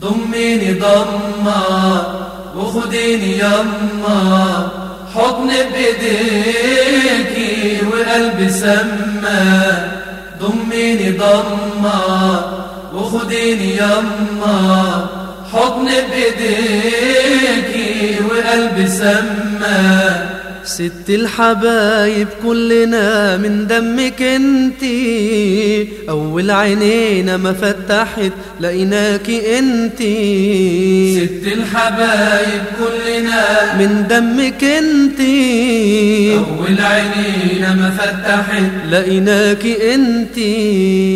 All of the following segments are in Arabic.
ضميني ضمة وخديني يما. حضن بإيديكي وقلبي سما. ضميني ضمة وخديني يما. حضن بإيديكي وقلبي سما. ست الحبايب كلنا من دمك انتي أول عينينا ما فتحت لقيناك انتي ست الحبايب كلنا من دمك انتي أول عينينا ما فتحت لقيناك انتي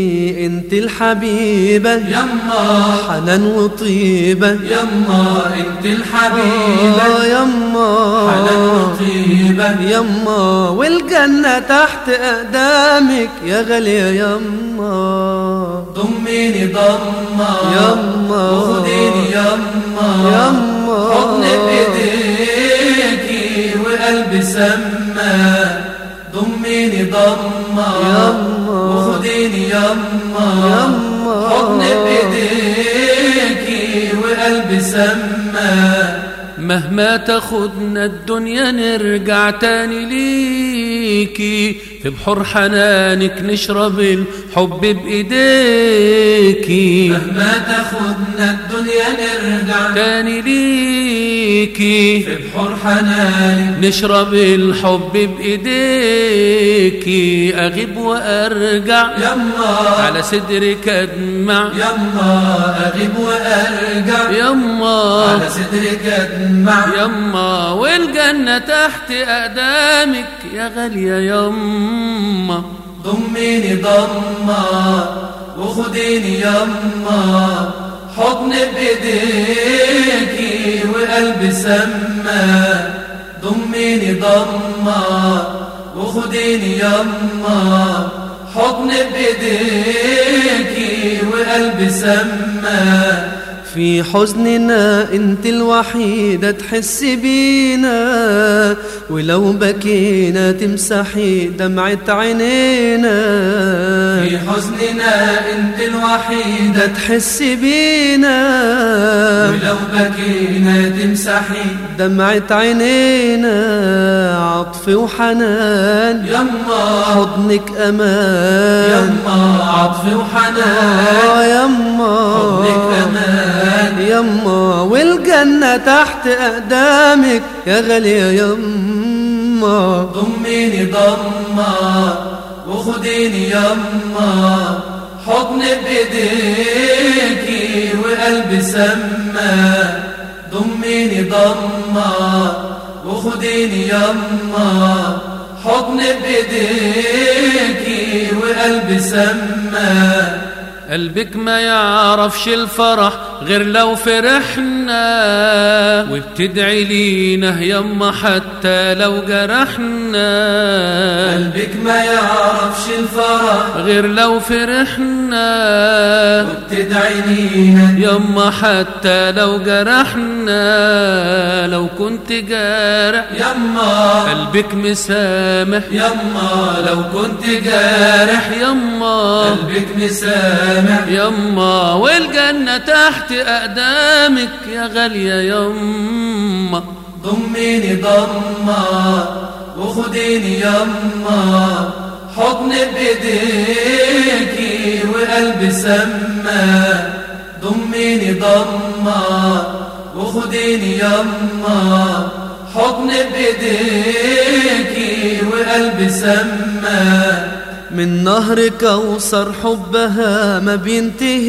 انت الحبيبة. يما. حنان وطيبة. يما انت الحبيبة. آه يما. حنان وطيبة. يما والجنة تحت أقدامك. يا غالية يما. ضميني ضمة يما. وخديني يما. يما. حضن بايديكي وقلبي سما. ضميني ضمة يما. وخديني يما حضن بايديكي وقلبي سما. مهما تاخدنا الدنيا نرجع تاني ليكي في بحور حنانك نشرب الحب بإيديكي مهما تاخدنا الدنيا نرجع. تاني ليكي في بحور حنانك نشرب الحب بإيديكي أغيب وأرجع. يما على صدرك أدمع. يما أغيب وأرجع. يما على صدرك أدمع. يما والجنة تحت أقدامك. يا غالية يما. ضميني ضمة وخديني يما. حضن بإيديكي وقلبي سما ضميني ضمة وخديني يما. حضن بإيديكي وقلبي سما في حزننا انت الوحيدة تحس بينا ولو بكينا تمسحي دمعة عينينا. في حزننا انت الوحيدة تحس بينا ولو بكينا تمسحي دمعة عينينا. عطف وحنان يما حضنك أمان. يما عطف وحنان. آه يما حضنك أمان. يما والجنة تحت أقدامك يا غالية يما. ضميني ضمة وخديني يما. حضن بإيديكي وقلبي سما. ضميني ضمة وخديني يما. حضن بإيديكي وقلبي سما. قلبك ما يعرفش الفرح غير لو فرحنا. وبتدعي لينا يما حتى لو جرحنا. قلبك ما يعرفش الفرح غير لو فرحنا. وبتدعي لينا يما حتى لو جرحنا. لو كنت جارح يما قلبك مسامح. يما لو كنت جارح يما قلبك مسامح. يما والجنة تحت أقدامك يا غالية يما. ضميني ضمة وخديني يما. حضن بإيديكي وقلبي سما. ضميني ضمة وخديني يما. حضن بإيديكي وقلبي سما. من نهر كوثر حبها ما بينتهيش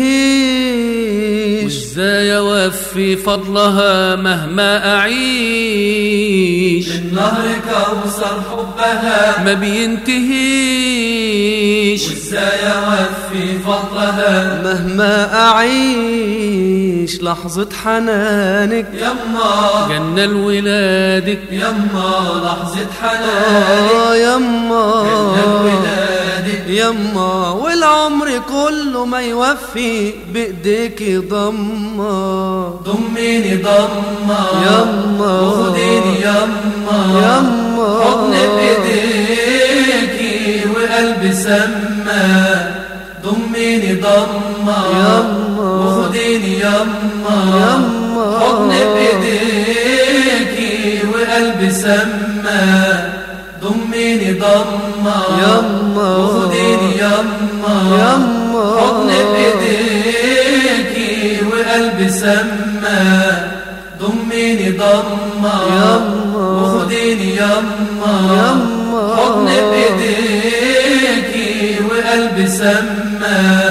وازاي اوفي فضلها مهما أعيش. من نهر كوثر حبها ما بينتهيش. وازاي اوفي فضلها مهما أعيش. لحظة حنانك يما. جنة لولادك يما لحظة حنانك آه يما. ولادك يما والعمر كله ما يوفي بإيديك ضمة. ضميني ضمة. يما. وخديني يما. يما. حضن بإيديكي وقلبي سما ضميني ضمة. يما. وخديني يما. يما. حضن بإيديكي وقلبي سما يما وخديني يما بايديكي وقلبي سما ضميني ضما يما وخديني يما يما حضن بايديكي وقلبي سما